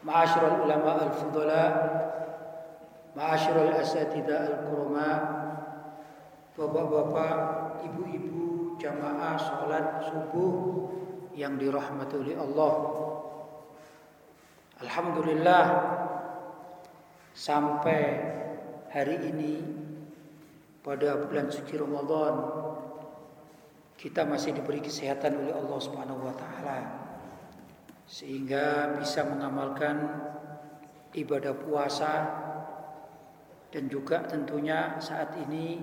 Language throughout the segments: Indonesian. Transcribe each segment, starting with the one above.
Ma'asyiral ulama al-fudala Ma'asyiral asatidah al-kurama Bapak-bapak, ibu-ibu, jamaah sholat subuh yang dirahmati oleh Allah. Alhamdulillah sampai hari ini pada bulan suci Ramadan kita masih diberi kesehatan oleh Allah Subhanahu wa sehingga bisa mengamalkan ibadah puasa dan juga tentunya saat ini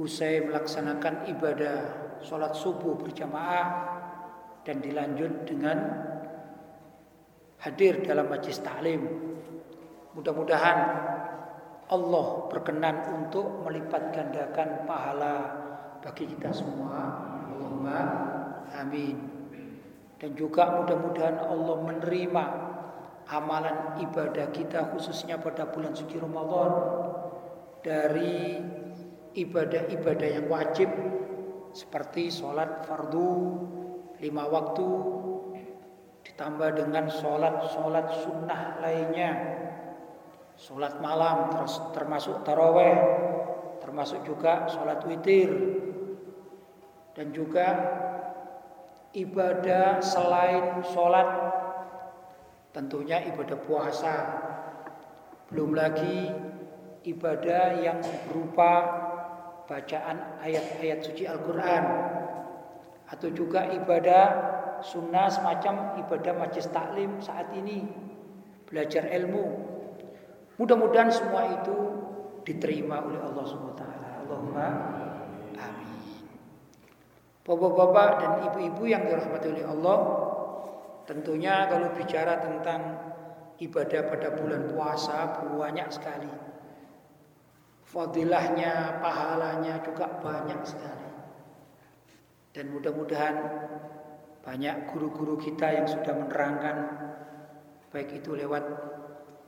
usai melaksanakan ibadah sholat subuh berjamaah dan dilanjut dengan hadir dalam majlis taklim. Mudah-mudahan Allah berkenan untuk melipat gandakan pahala bagi kita semua. Allahumma amin. Dan juga mudah-mudahan Allah menerima amalan ibadah kita khususnya pada bulan suci Ramadan dari ibadah-ibadah yang wajib seperti sholat fardu lima waktu ditambah dengan sholat-sholat sunnah lainnya. Sholat malam termasuk taraweh termasuk juga sholat witir. Dan juga ibadah selain sholat tentunya ibadah puasa. Belum lagi ibadah yang berupa bacaan ayat-ayat suci Al-Quran atau juga ibadah sunnah semacam ibadah majlis taklim saat ini belajar ilmu. Mudah-mudahan semua itu diterima oleh Allah SWT Allahumma Bapak-bapak dan ibu-ibu yang dirahmati oleh Allah, tentunya kalau bicara tentang ibadah pada bulan puasa banyak sekali. Fadilahnya, pahalanya juga banyak sekali. Dan mudah-mudahan banyak guru-guru kita yang sudah menerangkan baik itu lewat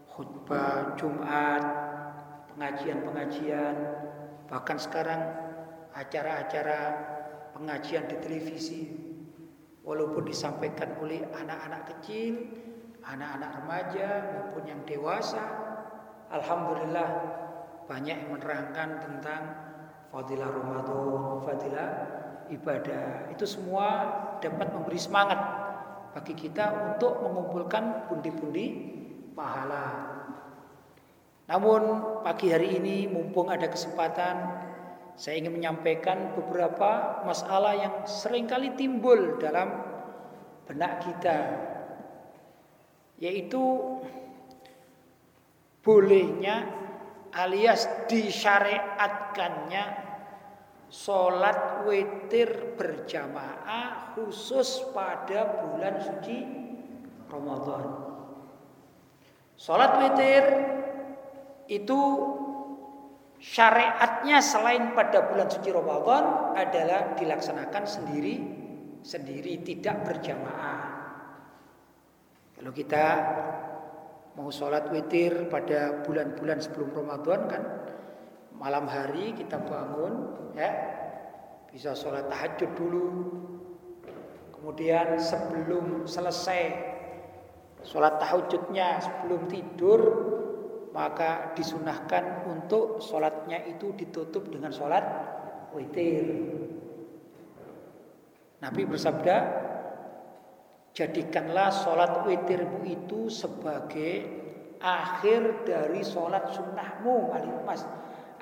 khutbah Jumat, pengajian-pengajian, bahkan sekarang acara-acara pengajian di televisi walaupun disampaikan oleh anak-anak kecil, anak-anak remaja maupun yang dewasa, alhamdulillah banyak yang menerangkan tentang fadilah Ramadan, fadilah ibadah. Itu semua dapat memberi semangat bagi kita untuk mengumpulkan pundi-pundi pahala. Namun pagi hari ini mumpung ada kesempatan saya ingin menyampaikan beberapa masalah yang sering kali timbul dalam benak kita yaitu bolehnya alias disyariatkannya sholat witir berjamaah khusus pada bulan suci Ramadan. Sholat witir itu selain pada bulan suci Ramadan adalah dilaksanakan sendiri sendiri tidak berjamaah. Kalau kita mau sholat witir pada bulan-bulan sebelum Ramadan kan malam hari kita bangun ya bisa sholat tahajud dulu kemudian sebelum selesai sholat tahajudnya sebelum tidur maka disunahkan untuk sholatnya itu ditutup dengan sholat witir. Nabi bersabda, jadikanlah sholat witirmu itu sebagai akhir dari sholat sunnahmu, mas.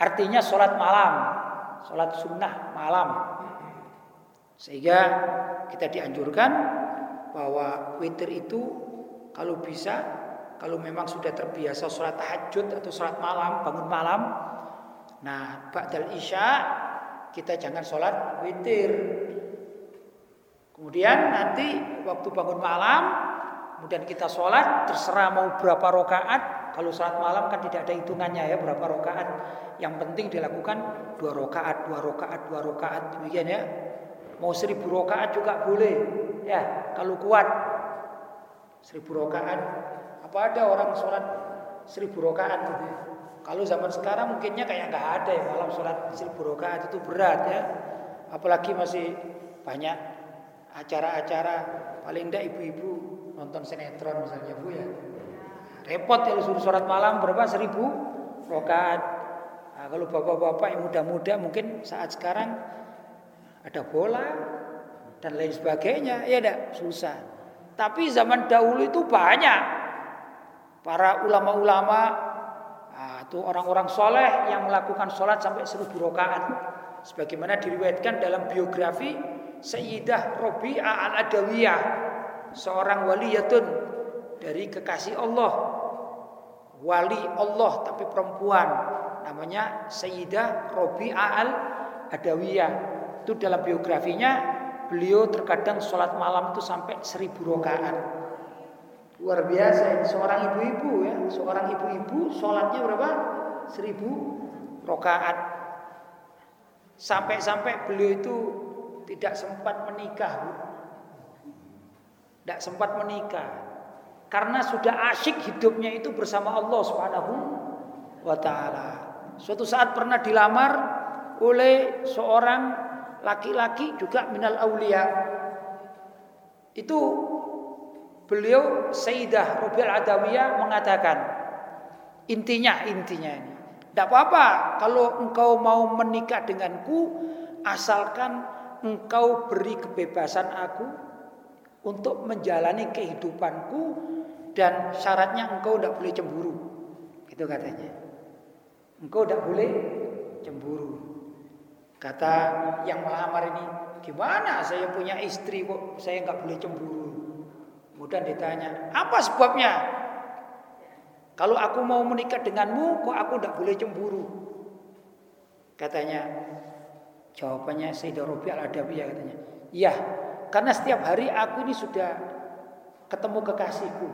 Artinya sholat malam, sholat sunnah malam. Sehingga kita dianjurkan bahwa witir itu kalau bisa kalau memang sudah terbiasa sholat tahajud atau sholat malam, bangun malam, nah ba'dal isya kita jangan sholat witir. Kemudian nanti waktu bangun malam kemudian kita sholat terserah mau berapa rokaat kalau sholat malam kan tidak ada hitungannya ya berapa rokaat yang penting dilakukan dua rokaat dua rokaat dua rokaat demikian ya. Mau seribu rokaat juga boleh. Ya kalau kuat. Seribu rokaat ada orang sholat seribu rokaat gitu ya? kalau zaman sekarang mungkinnya kayak nggak ada ya malam sholat seribu rokaat itu berat ya. Apalagi masih banyak acara-acara paling tidak ibu-ibu nonton sinetron misalnya bu ya. Repot ya suruh sholat malam berapa? Seribu rokaat nah, kalau bapak-bapak yang muda-muda mungkin saat sekarang ada bola dan lain sebagainya ya tidak susah. Tapi zaman dahulu itu banyak para ulama-ulama atau nah, orang-orang soleh yang melakukan sholat sampai seribu rokaat sebagaimana diriwayatkan dalam biografi Sayyidah Robi'ah al-Adawiyah seorang waliyatun dari kekasih Allah. Wali Allah tapi perempuan. Namanya Sayyidah Robi'ah al-Adawiyah. Itu dalam biografinya beliau terkadang sholat malam itu sampai seribu rakaat luar biasa ini seorang ibu-ibu ya seorang ibu-ibu sholatnya berapa seribu rakaat Sampai-sampai beliau itu tidak sempat menikah. Tidak sempat menikah. Karena sudah asyik hidupnya itu bersama Allah Subhanahu wa taala. Suatu saat pernah dilamar oleh seorang laki-laki juga minal aulia. Itu beliau Sayyidah Rubial Adawiyah mengatakan intinya intinya ini tidak apa-apa kalau engkau mau menikah denganku asalkan engkau beri kebebasan aku untuk menjalani kehidupanku dan syaratnya engkau tidak boleh cemburu. Itu katanya. Engkau tidak boleh cemburu. Kata yang melamar ini, gimana saya punya istri kok saya nggak boleh cemburu. Kemudian ditanya, apa sebabnya? Kalau aku mau menikah denganmu, kok aku tidak boleh cemburu? Katanya, jawabannya Sayyidah Robi al-Adawiyah katanya. Iya, karena setiap hari aku ini sudah ketemu kekasihku.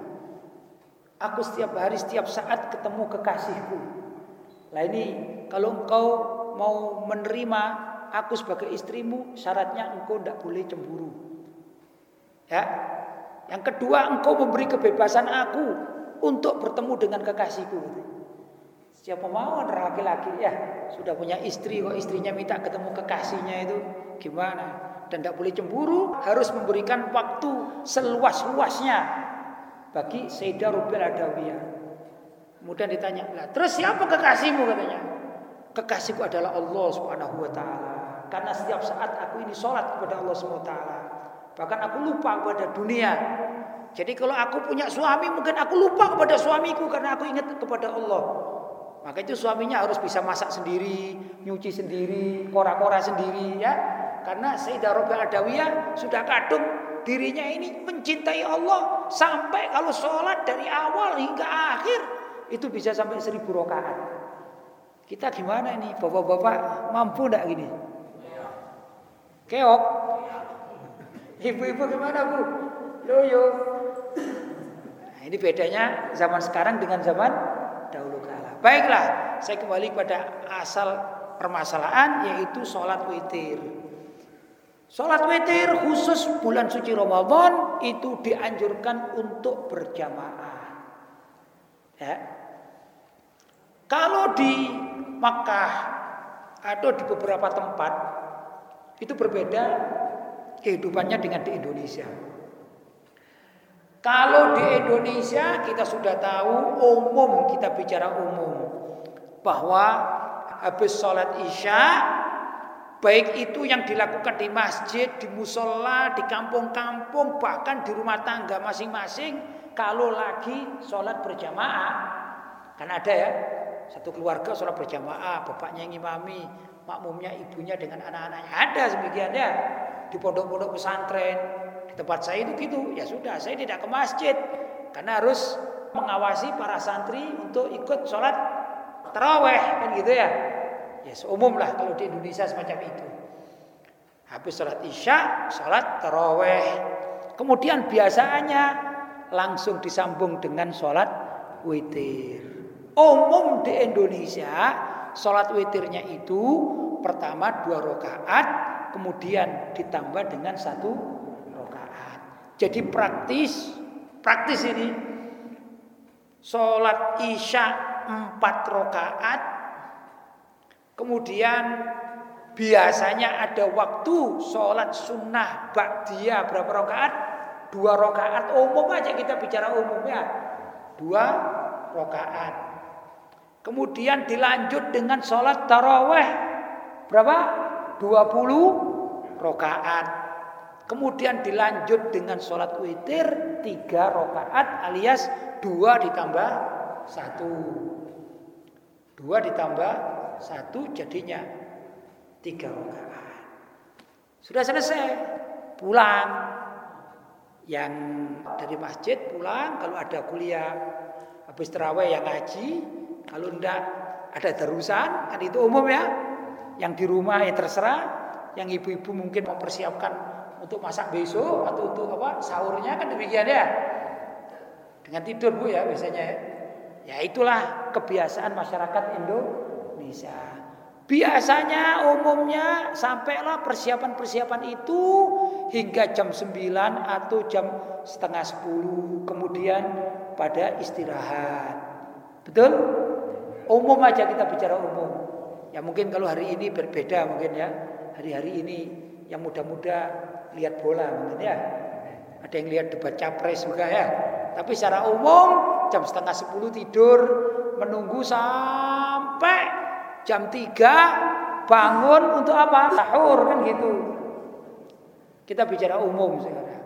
Aku setiap hari, setiap saat ketemu kekasihku. Lah ini kalau engkau mau menerima aku sebagai istrimu, syaratnya engkau tidak boleh cemburu. Ya. Yang kedua, engkau memberi kebebasan aku untuk bertemu dengan kekasihku. Siapa mau ada laki-laki ya sudah punya istri kok istrinya minta ketemu kekasihnya itu gimana? Dan tidak boleh cemburu, harus memberikan waktu seluas-luasnya bagi Sayyidah Rubil Adawiyah. Kemudian ditanya, lah, terus siapa kekasihmu katanya? Kekasihku adalah Allah Subhanahu wa taala. Karena setiap saat aku ini sholat kepada Allah Subhanahu wa taala. Bahkan aku lupa kepada dunia jadi kalau aku punya suami mungkin aku lupa kepada suamiku karena aku ingat kepada Allah. Maka itu suaminya harus bisa masak sendiri, nyuci sendiri, kora-kora sendiri ya. Karena Sayyidah Rabi Adawiyah sudah kadung dirinya ini mencintai Allah sampai kalau sholat dari awal hingga akhir itu bisa sampai seribu rakaat. Kita gimana ini bapak-bapak mampu enggak gini? Keok. Ibu-ibu gimana bu? Loyo. Nah, ini bedanya zaman sekarang dengan zaman dahulu kala. Baiklah, saya kembali pada asal permasalahan yaitu sholat witir. Sholat witir khusus bulan suci Ramadan itu dianjurkan untuk berjamaah. Ya. Kalau di Makkah atau di beberapa tempat itu berbeda kehidupannya dengan di Indonesia. Kalau di Indonesia kita sudah tahu umum kita bicara umum bahwa habis sholat isya baik itu yang dilakukan di masjid, di musola, di kampung-kampung bahkan di rumah tangga masing-masing kalau lagi sholat berjamaah kan ada ya satu keluarga sholat berjamaah bapaknya yang imami makmumnya ibunya dengan anak-anaknya ada sebagian ya di pondok-pondok pesantren di tempat saya itu gitu. Ya sudah, saya tidak ke masjid karena harus mengawasi para santri untuk ikut sholat terawih kan gitu ya. Ya seumum lah kalau di Indonesia semacam itu. Habis sholat isya, sholat terawih. Kemudian biasanya langsung disambung dengan sholat witir. Umum di Indonesia sholat witirnya itu pertama dua rakaat, kemudian ditambah dengan satu rakaat. Jadi praktis, praktis ini sholat isya empat rakaat, kemudian biasanya ada waktu sholat sunnah ba'diyah berapa rakaat? Dua rakaat umum aja kita bicara umum ya. Dua rakaat. Kemudian dilanjut dengan sholat taraweh berapa? 20 rakaat. Kemudian dilanjut dengan sholat witir tiga rakaat alias dua ditambah satu. Dua ditambah satu jadinya tiga rakaat. Sudah selesai, pulang yang dari masjid pulang kalau ada kuliah habis terawih yang ngaji kalau ndak ada terusan kan itu umum ya. Yang di rumah ya terserah. Yang ibu-ibu mungkin mempersiapkan untuk masak besok atau untuk apa sahurnya kan demikian ya. Dengan tidur bu ya biasanya ya, ya itulah kebiasaan masyarakat Indonesia. Biasanya umumnya sampailah persiapan-persiapan itu hingga jam 9 atau jam setengah 10 kemudian pada istirahat. Betul? Umum aja kita bicara umum. Ya mungkin kalau hari ini berbeda mungkin ya. Hari-hari ini yang muda-muda lihat bola mungkin ya. Ada yang lihat debat capres juga ya. Tapi secara umum jam setengah 10 tidur menunggu sampai Jam 3 bangun untuk apa? Sahur kan gitu. Kita bicara umum sekarang.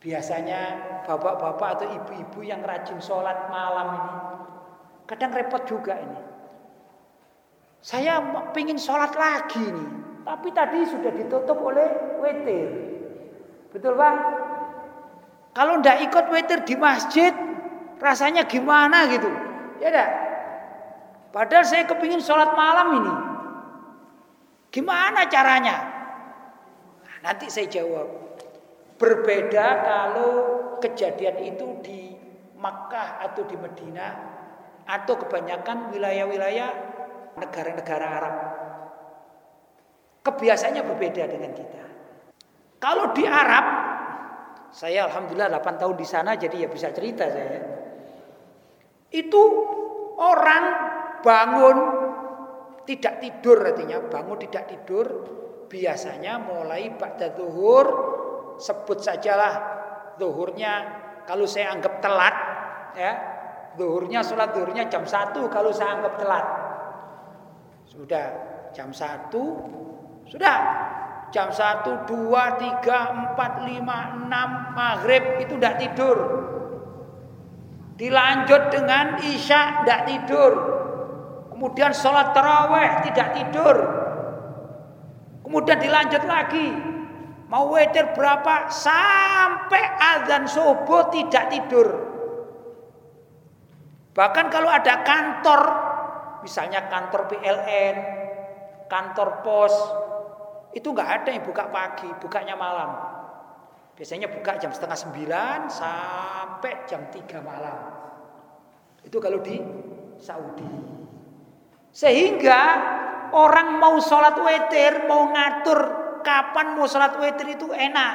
Biasanya bapak-bapak atau ibu-ibu yang rajin sholat malam ini kadang repot juga ini. Saya pengen sholat lagi nih, tapi tadi sudah ditutup oleh wetir. Betul bang? Kalau ndak ikut wetir di masjid, rasanya gimana gitu? Ya dah. Padahal saya kepingin sholat malam ini. Gimana caranya? Nah, nanti saya jawab. Berbeda kalau kejadian itu di Makkah atau di Medina atau kebanyakan wilayah-wilayah negara-negara Arab. Kebiasaannya berbeda dengan kita. Kalau di Arab, saya alhamdulillah 8 tahun di sana jadi ya bisa cerita saya. Itu orang bangun tidak tidur artinya bangun tidak tidur biasanya mulai ba'da zuhur sebut sajalah zuhurnya kalau saya anggap telat ya zuhurnya sholat zuhurnya jam 1 kalau saya anggap telat sudah jam 1 sudah jam 1 2 3 4 5 6 maghrib itu tidak tidur dilanjut dengan isya tidak tidur Kemudian sholat taraweh tidak tidur. Kemudian dilanjut lagi. Mau wetir berapa? Sampai azan subuh tidak tidur. Bahkan kalau ada kantor, misalnya kantor PLN, kantor pos, itu nggak ada yang buka pagi, bukanya malam. Biasanya buka jam setengah sembilan sampai jam tiga malam. Itu kalau di Saudi. Sehingga orang mau sholat witir, mau ngatur kapan mau sholat witir itu enak.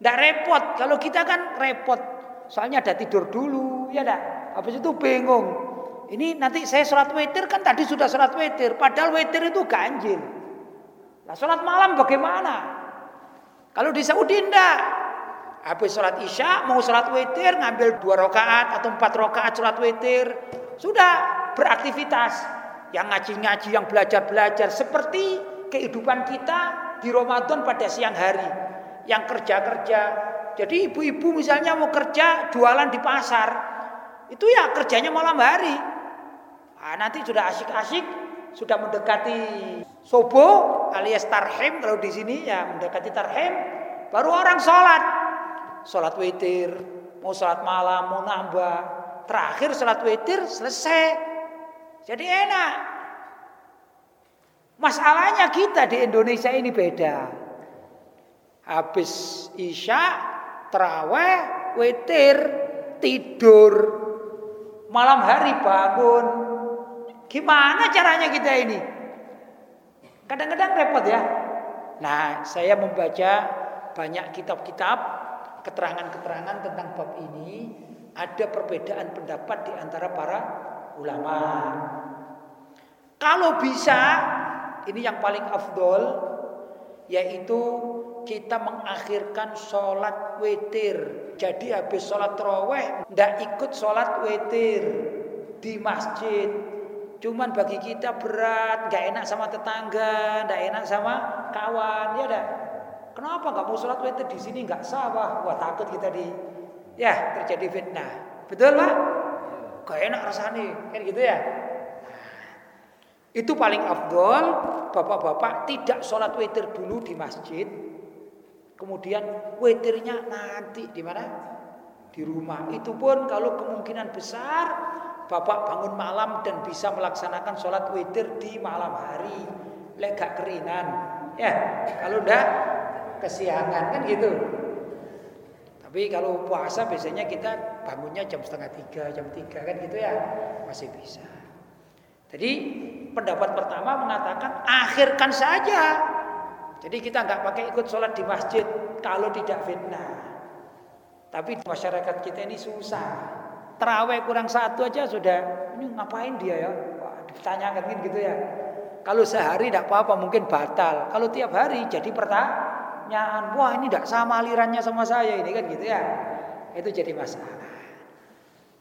Tidak repot. Kalau kita kan repot. Soalnya ada tidur dulu, ya dah. Habis itu bingung. Ini nanti saya sholat witir kan tadi sudah sholat witir. Padahal witir itu ganjil. Nah sholat malam bagaimana? Kalau di Saudi enggak. Habis sholat isya mau sholat witir ngambil dua rakaat atau empat rakaat sholat witir sudah beraktivitas yang ngaji-ngaji yang belajar-belajar seperti kehidupan kita di Ramadan pada siang hari yang kerja-kerja jadi ibu-ibu misalnya mau kerja jualan di pasar itu ya kerjanya malam hari nah, nanti sudah asik-asik sudah mendekati sobo alias tarhem kalau di sini ya mendekati tarhem baru orang sholat sholat witir, mau sholat malam, mau nambah. Terakhir sholat witir selesai. Jadi enak. Masalahnya kita di Indonesia ini beda. Habis isya, terawih, witir, tidur. Malam hari bangun. Gimana caranya kita ini? Kadang-kadang repot ya. Nah, saya membaca banyak kitab-kitab keterangan-keterangan tentang bab ini ada perbedaan pendapat di antara para ulama. Kalau bisa, ini yang paling afdol, yaitu kita mengakhirkan sholat witir. Jadi habis sholat terawih, tidak ikut sholat witir di masjid. Cuman bagi kita berat, nggak enak sama tetangga, nggak enak sama kawan, ya udah. Kenapa nggak mau sholat witir di sini nggak sah, wah, wah takut kita di, ya terjadi fitnah. Betul pak? Gak enak rasanya, kan gitu ya. Itu paling afdol bapak-bapak tidak sholat witir dulu di masjid. Kemudian witirnya nanti di mana? Di rumah. Itu pun kalau kemungkinan besar bapak bangun malam dan bisa melaksanakan sholat witir di malam hari. Lega keringan. Ya, kalau enggak kesiangan kan gitu. Tapi kalau puasa biasanya kita bangunnya jam setengah tiga, jam tiga kan gitu ya. Masih bisa. Jadi pendapat pertama mengatakan akhirkan saja. Jadi kita nggak pakai ikut sholat di masjid kalau tidak fitnah. Tapi masyarakat kita ini susah. Terawih kurang satu aja sudah ini ngapain dia ya? Wah, ditanyakan gitu ya. Kalau sehari tidak apa-apa mungkin batal. Kalau tiap hari jadi pertanyaan, wah ini tidak sama alirannya sama saya ini kan gitu ya. Itu jadi masalah.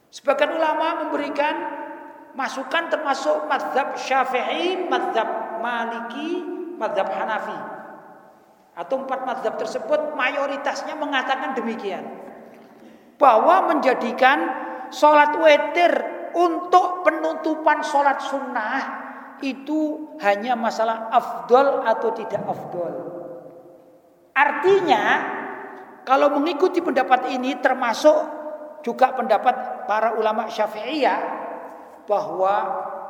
Sebagian ulama memberikan masukan termasuk madhab syafi'i, madhab maliki, madhab hanafi. Atau empat madhab tersebut mayoritasnya mengatakan demikian. Bahwa menjadikan sholat wetir untuk penutupan sholat sunnah itu hanya masalah afdol atau tidak afdol. Artinya kalau mengikuti pendapat ini termasuk juga pendapat para ulama syafi'iyah bahwa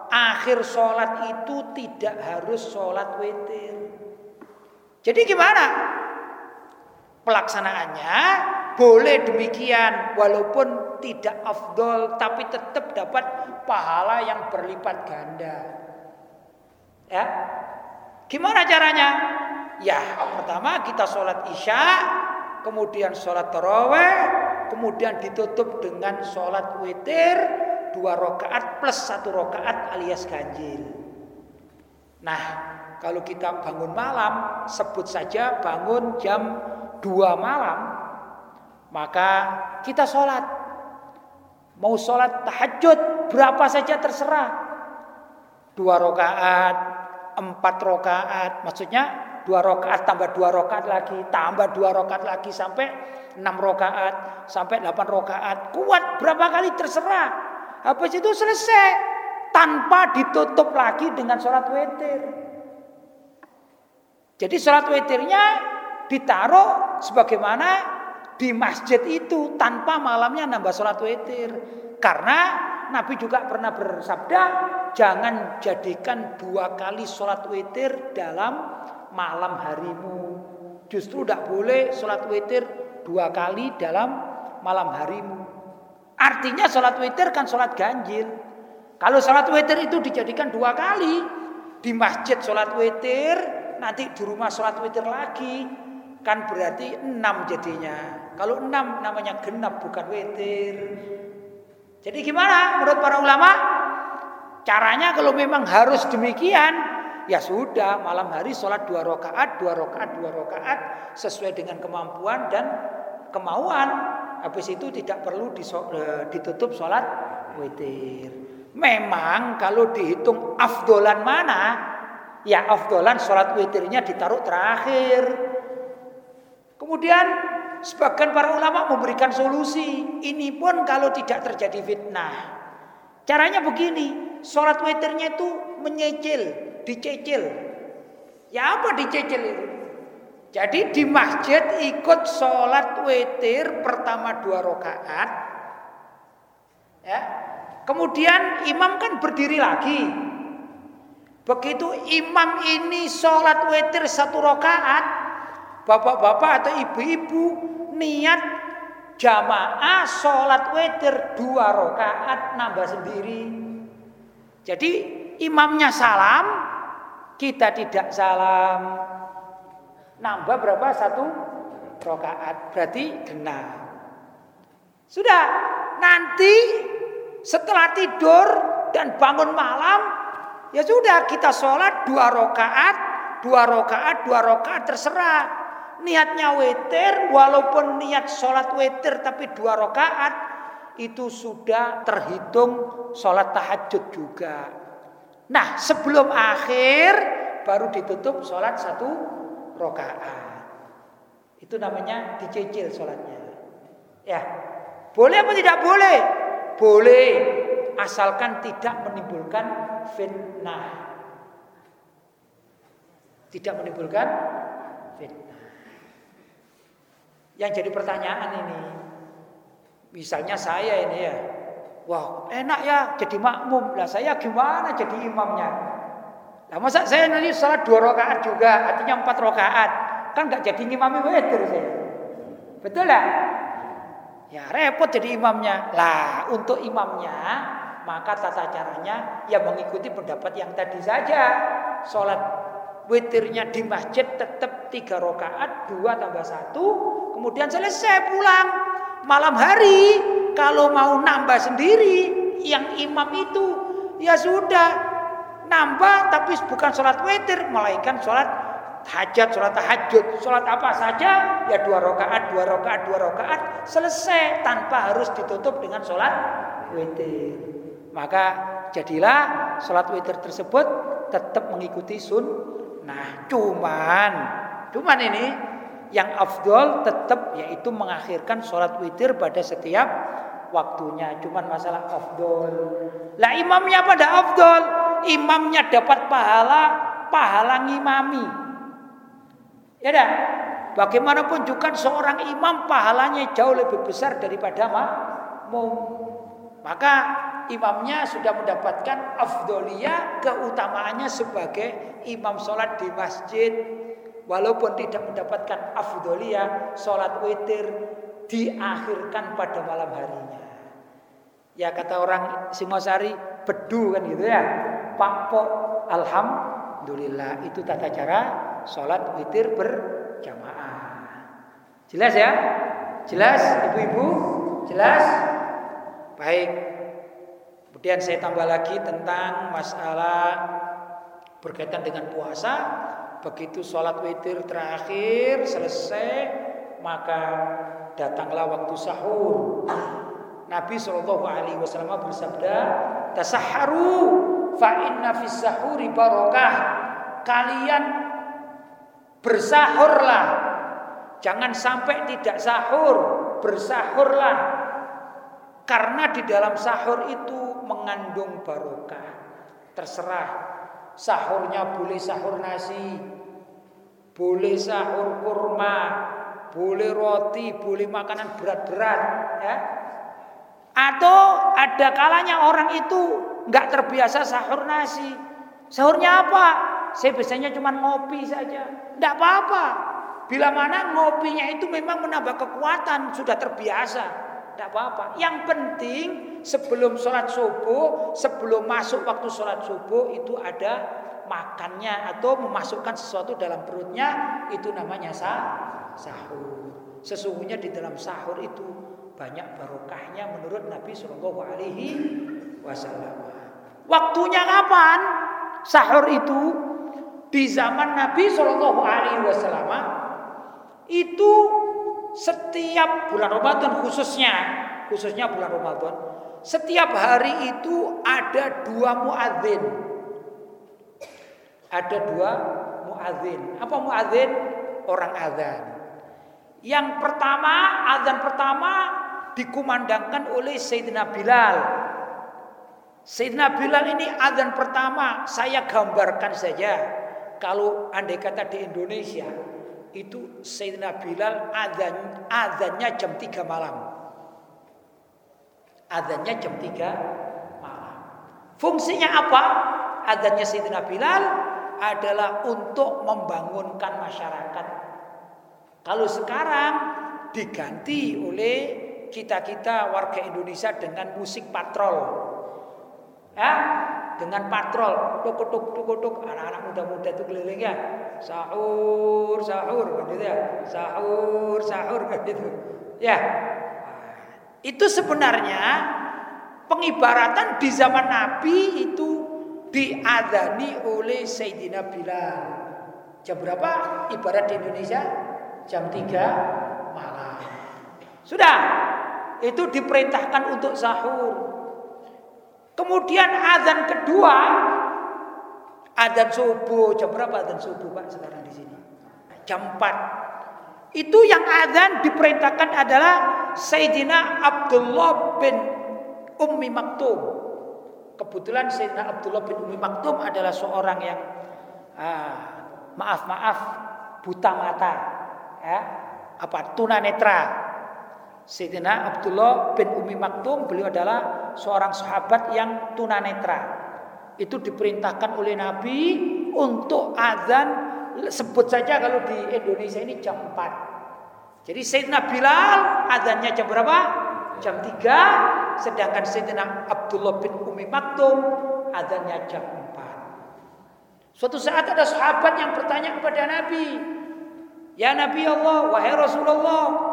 akhir sholat itu tidak harus sholat witir. Jadi gimana? Pelaksanaannya boleh demikian walaupun tidak afdol tapi tetap dapat pahala yang berlipat ganda. Ya. Gimana caranya? Ya, pertama kita sholat isya, kemudian sholat taraweh, kemudian ditutup dengan sholat witir, dua rakaat plus satu rakaat alias ganjil. Nah, kalau kita bangun malam, sebut saja bangun jam 2 malam, maka kita sholat. Mau sholat tahajud berapa saja terserah. Dua rakaat, empat rakaat, maksudnya dua rakaat tambah dua rakaat lagi, tambah dua rakaat lagi sampai enam rakaat, sampai delapan rakaat. Kuat berapa kali terserah. Habis itu selesai tanpa ditutup lagi dengan sholat witir. Jadi sholat witirnya ditaruh sebagaimana di masjid itu tanpa malamnya nambah sholat witir. Karena Nabi juga pernah bersabda, jangan jadikan dua kali sholat witir dalam malam harimu. Justru tidak boleh sholat witir dua kali dalam malam harimu. Artinya sholat witir kan sholat ganjil. Kalau sholat witir itu dijadikan dua kali. Di masjid sholat witir, nanti di rumah sholat witir lagi. Kan berarti enam jadinya. Kalau enam namanya genap bukan witir. Jadi gimana menurut para ulama? Caranya kalau memang harus demikian, ya sudah malam hari sholat dua rakaat, dua rakaat, dua rakaat sesuai dengan kemampuan dan kemauan habis itu tidak perlu eh, ditutup sholat witir. Memang kalau dihitung afdolan mana, ya afdolan sholat witirnya ditaruh terakhir. Kemudian sebagian para ulama memberikan solusi. Ini pun kalau tidak terjadi fitnah. Caranya begini, sholat witirnya itu menyecil, dicecil. Ya apa dicecil itu? Jadi di masjid ikut sholat witir pertama dua rakaat, ya. Kemudian imam kan berdiri lagi. Begitu imam ini sholat witir satu rakaat, bapak-bapak atau ibu-ibu niat jamaah sholat witir dua rakaat nambah sendiri. Jadi imamnya salam, kita tidak salam. Nambah berapa? Satu rakaat. Berarti genap. Sudah, nanti setelah tidur dan bangun malam, ya sudah kita sholat dua rakaat, dua rakaat, dua rakaat terserah. Niatnya witir, walaupun niat sholat witir tapi dua rakaat, itu sudah terhitung sholat tahajud juga. Nah sebelum akhir baru ditutup sholat satu rakaat. Itu namanya dicicil sholatnya. Ya, boleh apa tidak boleh? Boleh, asalkan tidak menimbulkan fitnah. Tidak menimbulkan fitnah. Yang jadi pertanyaan ini, misalnya saya ini ya, wah enak ya jadi makmum lah saya gimana jadi imamnya? Nah masa saya nanti salat dua rakaat juga, artinya empat rakaat, kan nggak jadi imam witir saya. Betul lah? Ya repot jadi imamnya. Lah untuk imamnya maka tata caranya ya mengikuti pendapat yang tadi saja. Sholat witirnya di masjid tetap tiga rakaat, dua tambah satu, kemudian selesai pulang. Malam hari kalau mau nambah sendiri yang imam itu ya sudah nambah tapi bukan sholat witir melainkan sholat hajat, sholat tahajud, sholat apa saja ya dua rakaat, dua rakaat, dua rakaat selesai tanpa harus ditutup dengan sholat witir. Maka jadilah sholat witir tersebut tetap mengikuti sun. Nah, cuman, cuman ini yang afdol tetap yaitu mengakhirkan sholat witir pada setiap waktunya. Cuman masalah afdol. Lah imamnya pada afdol, imamnya dapat pahala, pahala ngimami. Ya dah. Bagaimanapun juga seorang imam pahalanya jauh lebih besar daripada makmum. Maka imamnya sudah mendapatkan afdoliyah keutamaannya sebagai imam sholat di masjid. Walaupun tidak mendapatkan afdoliyah sholat witir diakhirkan pada malam harinya. Ya kata orang Singosari bedu kan gitu ya. Pak Pok Alhamdulillah itu tata cara sholat witir berjamaah. Jelas ya? Jelas ibu-ibu? Jelas? Baik. Kemudian saya tambah lagi tentang masalah berkaitan dengan puasa. Begitu sholat witir terakhir selesai, maka datanglah waktu sahur. Nabi Shallallahu Alaihi Wasallam bersabda, "Tasaharu fa inna fis sahuri barokah." Kalian Bersahurlah. Jangan sampai tidak sahur, bersahurlah. Karena di dalam sahur itu mengandung barokah. Terserah sahurnya boleh sahur nasi, boleh sahur kurma, boleh roti, boleh makanan berat-berat, ya. Atau ada kalanya orang itu nggak terbiasa sahur nasi. Sahurnya apa? Saya biasanya cuma ngopi saja. Tidak apa-apa. Bila mana ngopinya itu memang menambah kekuatan, sudah terbiasa. Tidak apa-apa. Yang penting sebelum sholat subuh, sebelum masuk waktu sholat subuh itu ada makannya atau memasukkan sesuatu dalam perutnya itu namanya sah, sahur. Sesungguhnya di dalam sahur itu banyak barokahnya menurut Nabi Shallallahu Alaihi Wasallam. Waktunya kapan? Sahur itu di zaman Nabi Shallallahu Alaihi Wasallam itu setiap bulan Ramadan khususnya khususnya bulan Ramadan setiap hari itu ada dua muadzin. Ada dua muadzin. Apa muadzin? Orang azan yang pertama azan pertama dikumandangkan oleh Sayyidina Bilal. Sayyidina Bilal ini azan pertama saya gambarkan saja. Kalau andai kata di Indonesia itu Sayyidina Bilal adzan adzannya jam 3 malam. Adzannya jam 3 malam. Fungsinya apa? Adzannya Sayyidina Bilal adalah untuk membangunkan masyarakat. Kalau sekarang diganti oleh kita-kita warga Indonesia dengan musik patrol. Ya, dengan patrol, tuk tuk tuk anak-anak muda-muda itu keliling ya. Sahur, sahur gitu ya. Sahur, sahur gitu. Ya. Itu sebenarnya pengibaratan di zaman Nabi itu diadani oleh Sayyidina Bilal. Jam berapa ibarat di Indonesia? Jam 3 malam. Sudah. Itu diperintahkan untuk sahur. Kemudian azan kedua, azan subuh. Jam berapa azan subuh Pak sekarang di sini? Jam 4. Itu yang azan diperintahkan adalah Sayyidina Abdullah bin Ummi Maktum. Kebetulan Sayyidina Abdullah bin Ummi Maktum adalah seorang yang ah, maaf maaf buta mata, ya, apa tunanetra. Sayyidina Abdullah bin Umi Maktum beliau adalah seorang sahabat yang tunanetra. Itu diperintahkan oleh Nabi untuk azan sebut saja kalau di Indonesia ini jam 4. Jadi Sayyidina Bilal azannya jam berapa? Jam 3, sedangkan Sayyidina Abdullah bin Umi Maktum azannya jam 4. Suatu saat ada sahabat yang bertanya kepada Nabi, "Ya Nabi Allah, wahai Rasulullah,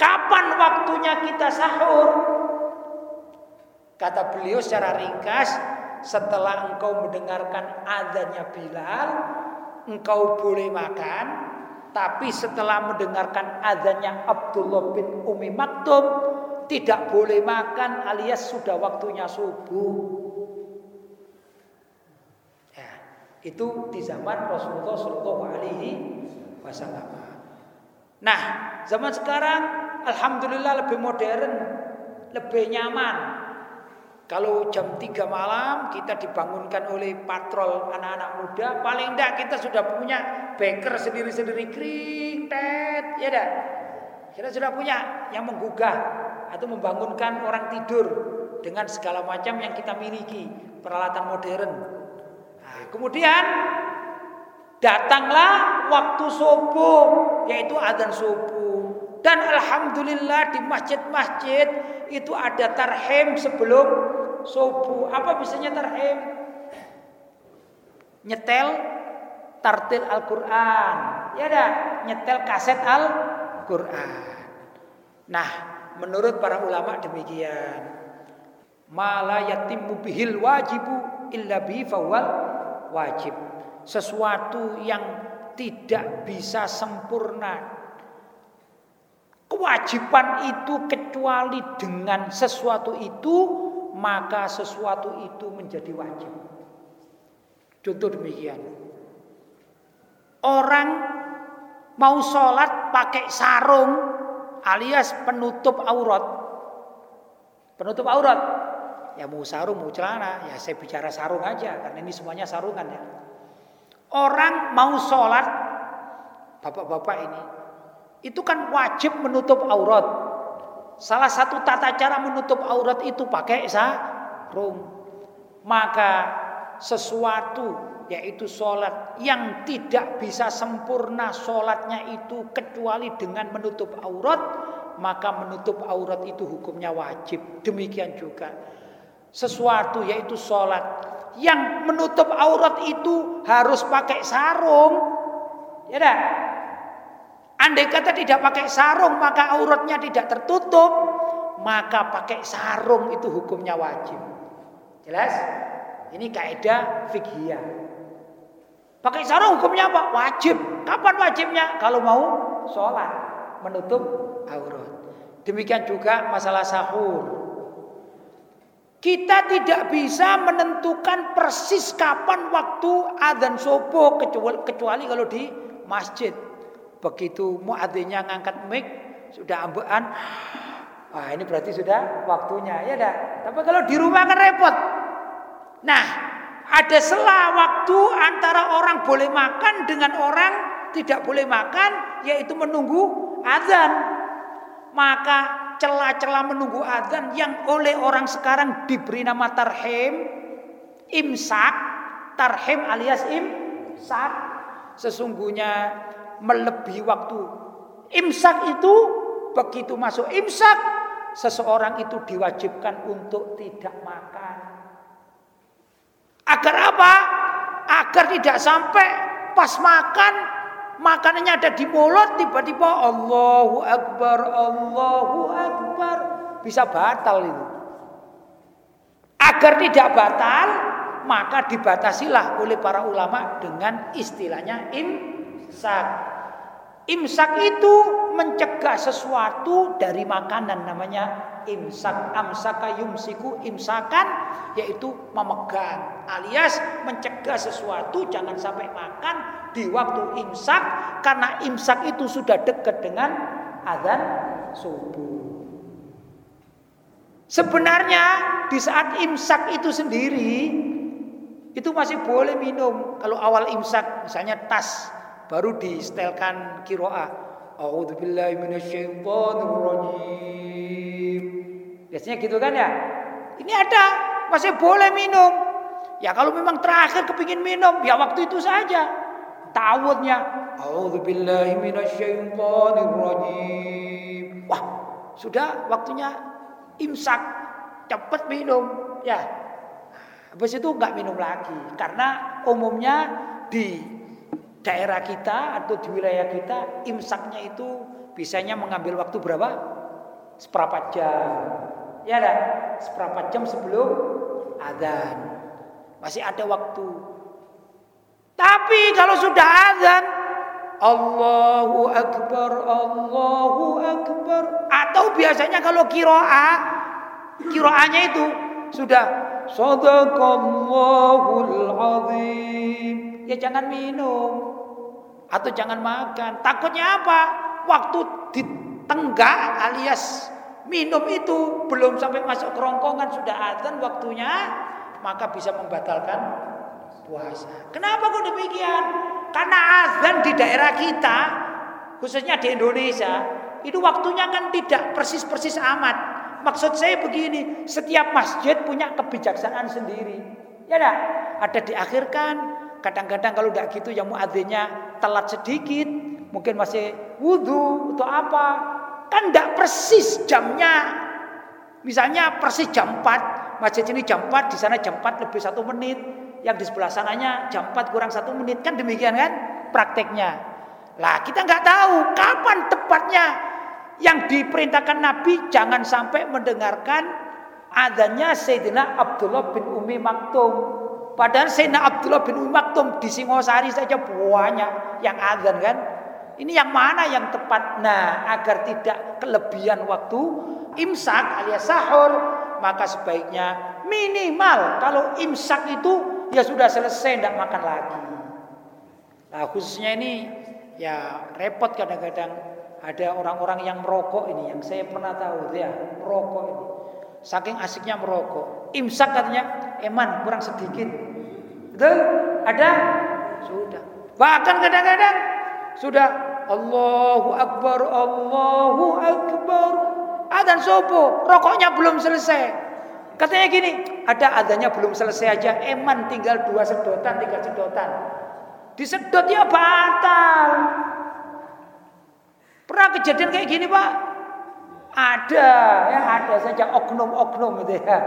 Kapan waktunya kita sahur? Kata beliau secara ringkas, setelah engkau mendengarkan adanya Bilal, engkau boleh makan. Tapi setelah mendengarkan adanya Abdullah bin Umi Maktum, tidak boleh makan alias sudah waktunya subuh. Ya, itu di zaman Rasulullah Shallallahu Alaihi Wasallam. Nah, zaman sekarang alhamdulillah lebih modern, lebih nyaman. Kalau jam 3 malam kita dibangunkan oleh patrol anak-anak muda, paling enggak kita sudah punya beker sendiri-sendiri kering, tet, ya. Kita sudah punya yang menggugah atau membangunkan orang tidur dengan segala macam yang kita miliki, peralatan modern. Nah, kemudian datanglah waktu subuh, yaitu adzan subuh. Dan alhamdulillah di masjid-masjid itu ada tarhim sebelum subuh. Apa bisanya tarhim? Nyetel tartil Al-Qur'an. Ya ada nyetel kaset Al-Qur'an. Nah, menurut para ulama demikian. Mala yatimmu bihil wajibu illa bihi wajib. Sesuatu yang tidak bisa sempurna kewajiban itu kecuali dengan sesuatu itu maka sesuatu itu menjadi wajib. Contoh demikian. Orang mau sholat pakai sarung alias penutup aurat. Penutup aurat. Ya mau sarung, mau celana. Ya saya bicara sarung aja karena ini semuanya sarungan ya. Orang mau sholat, bapak-bapak ini itu kan wajib menutup aurat. Salah satu tata cara menutup aurat itu pakai sarung. Maka sesuatu yaitu sholat yang tidak bisa sempurna sholatnya itu kecuali dengan menutup aurat maka menutup aurat itu hukumnya wajib demikian juga sesuatu yaitu sholat yang menutup aurat itu harus pakai sarung ya dah Andai kata tidak pakai sarung maka auratnya tidak tertutup, maka pakai sarung itu hukumnya wajib. Jelas? Ini kaidah fikih. Pakai sarung hukumnya apa? Wajib. Kapan wajibnya? Kalau mau sholat menutup aurat. Demikian juga masalah sahur. Kita tidak bisa menentukan persis kapan waktu adzan subuh kecuali, kecuali kalau di masjid. Begitu muadzzinnya ngangkat mic sudah ambekan. Wah, ini berarti sudah waktunya ya dah. Tapi kalau di rumah kan repot. Nah, ada selah waktu antara orang boleh makan dengan orang tidak boleh makan yaitu menunggu azan. Maka celah-celah menunggu azan yang oleh orang sekarang diberi nama tarhim, imsak, tarhim alias imsak. Sesungguhnya melebihi waktu imsak itu begitu masuk imsak seseorang itu diwajibkan untuk tidak makan. Agar apa? Agar tidak sampai pas makan makanannya ada di mulut tiba-tiba Allahu Akbar, Allahu Akbar bisa batal itu. Agar tidak batal, maka dibatasilah oleh para ulama dengan istilahnya imsak. Imsak itu mencegah sesuatu dari makanan namanya imsak. Amsaka yumsiku imsakan yaitu memegang alias mencegah sesuatu jangan sampai makan di waktu imsak karena imsak itu sudah dekat dengan azan subuh. Sebenarnya di saat imsak itu sendiri itu masih boleh minum kalau awal imsak misalnya tas baru distelkan kiroa. A'udzubillahi minasyaitonirrajim. Biasanya gitu kan ya? Ini ada, masih boleh minum. Ya kalau memang terakhir kepingin minum, ya waktu itu saja. Tawudnya, A'udzubillahi minasyaitonirrajim. Wah, sudah waktunya imsak, cepat minum. Ya, habis itu nggak minum lagi. Karena umumnya di daerah kita atau di wilayah kita imsaknya itu bisanya mengambil waktu berapa? Seperempat jam. Ya ada seperempat jam sebelum adzan. Masih ada waktu. Tapi kalau sudah adzan Allahu Akbar, Allahu Akbar. Atau biasanya kalau kiroa, kiroanya itu sudah Sadaqallahul azim. Ya jangan minum. Atau jangan makan. Takutnya apa? Waktu ditenggak alias minum itu belum sampai masuk kerongkongan sudah adzan waktunya maka bisa membatalkan puasa. Kenapa kok demikian? Karena azan di daerah kita khususnya di Indonesia itu waktunya kan tidak persis-persis amat. Maksud saya begini, setiap masjid punya kebijaksanaan sendiri. Ya dah, ada diakhirkan, kadang-kadang kalau tidak gitu yang muadzinnya telat sedikit, mungkin masih wudhu atau apa, kan tidak persis jamnya. Misalnya persis jam 4, masjid ini jam 4, di sana jam 4 lebih satu menit, yang di sebelah sananya jam 4 kurang satu menit, kan demikian kan prakteknya. Lah kita nggak tahu kapan tepatnya yang diperintahkan Nabi jangan sampai mendengarkan adanya Sayyidina Abdullah bin Umi Maktum. Padahal Sayyidina Abdullah bin Umi Maktum di Singosari saja banyak yang adzan kan. Ini yang mana yang tepat? Nah, agar tidak kelebihan waktu imsak alias sahur, maka sebaiknya minimal kalau imsak itu ya sudah selesai tidak makan lagi. Nah, khususnya ini ya repot kadang-kadang ada orang-orang yang merokok ini yang saya pernah tahu ya merokok ini saking asiknya merokok imsak katanya eman kurang sedikit betul? Ada? Sudah. Bahkan kadang-kadang sudah Allahu Akbar Allahu Akbar. Adzan subuh rokoknya belum selesai. Katanya gini ada adanya belum selesai aja eman tinggal dua sedotan tiga sedotan. Disedot ya batal. Pernah kejadian kayak gini Pak? Ada, ya ada saja oknum-oknum itu ya.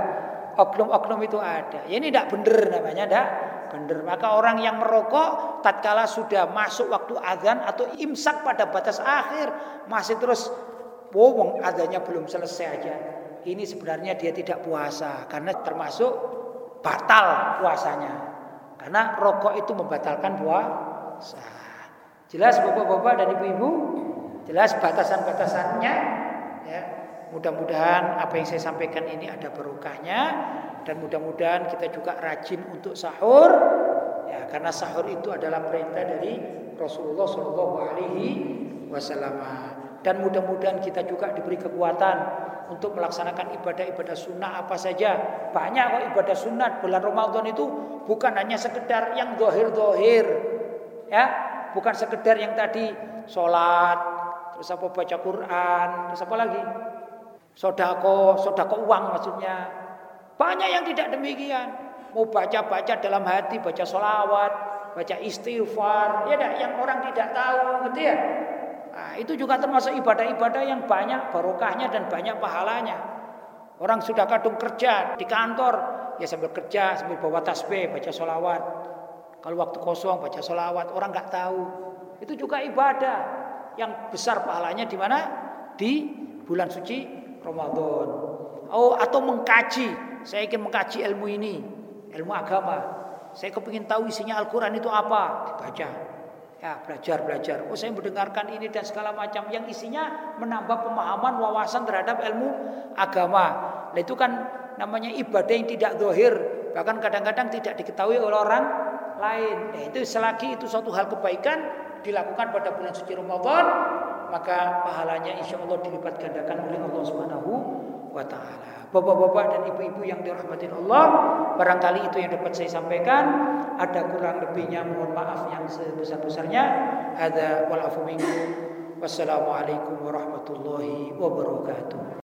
Oknum-oknum itu ada. Ya ini tidak benar namanya, tidak benar. Maka orang yang merokok tatkala sudah masuk waktu azan atau imsak pada batas akhir masih terus wong adanya belum selesai aja. Ini sebenarnya dia tidak puasa karena termasuk batal puasanya. Karena rokok itu membatalkan puasa. Jelas Bapak-bapak dan Ibu-ibu? Jelas batasan-batasannya ya. Mudah-mudahan apa yang saya sampaikan ini ada berukahnya dan mudah-mudahan kita juga rajin untuk sahur ya karena sahur itu adalah perintah dari Rasulullah Shallallahu alaihi wasallam. Dan mudah-mudahan kita juga diberi kekuatan untuk melaksanakan ibadah-ibadah sunnah apa saja. Banyak kok ibadah sunnah bulan Ramadan itu bukan hanya sekedar yang dohir-dohir. Ya, bukan sekedar yang tadi sholat, terus apa baca Quran, terus apa lagi? Sodako, sodako uang maksudnya. Banyak yang tidak demikian. Mau baca-baca dalam hati, baca solawat. baca istighfar, ya dah, yang orang tidak tahu gitu ya. Nah, itu juga termasuk ibadah-ibadah yang banyak barokahnya dan banyak pahalanya. Orang sudah kadung kerja di kantor, ya sambil kerja sambil bawa tasbih, baca sholawat. Kalau waktu kosong baca sholawat, orang nggak tahu. Itu juga ibadah yang besar pahalanya di mana? Di bulan suci Ramadan. Oh, atau mengkaji. Saya ingin mengkaji ilmu ini, ilmu agama. Saya kepingin tahu isinya Al-Quran itu apa, dibaca. Ya, belajar, belajar. Oh, saya mendengarkan ini dan segala macam yang isinya menambah pemahaman, wawasan terhadap ilmu agama. Nah, itu kan namanya ibadah yang tidak dohir, bahkan kadang-kadang tidak diketahui oleh orang lain. Nah, itu selagi itu suatu hal kebaikan dilakukan pada bulan suci Ramadan, maka pahalanya insya Allah dilipat gandakan oleh Allah Subhanahu wa. Bapak-bapak dan ibu-ibu yang dirahmati Allah, barangkali itu yang dapat saya sampaikan. Ada kurang lebihnya mohon maaf yang sebesar-besarnya. Ada wal Wassalamualaikum warahmatullahi wabarakatuh.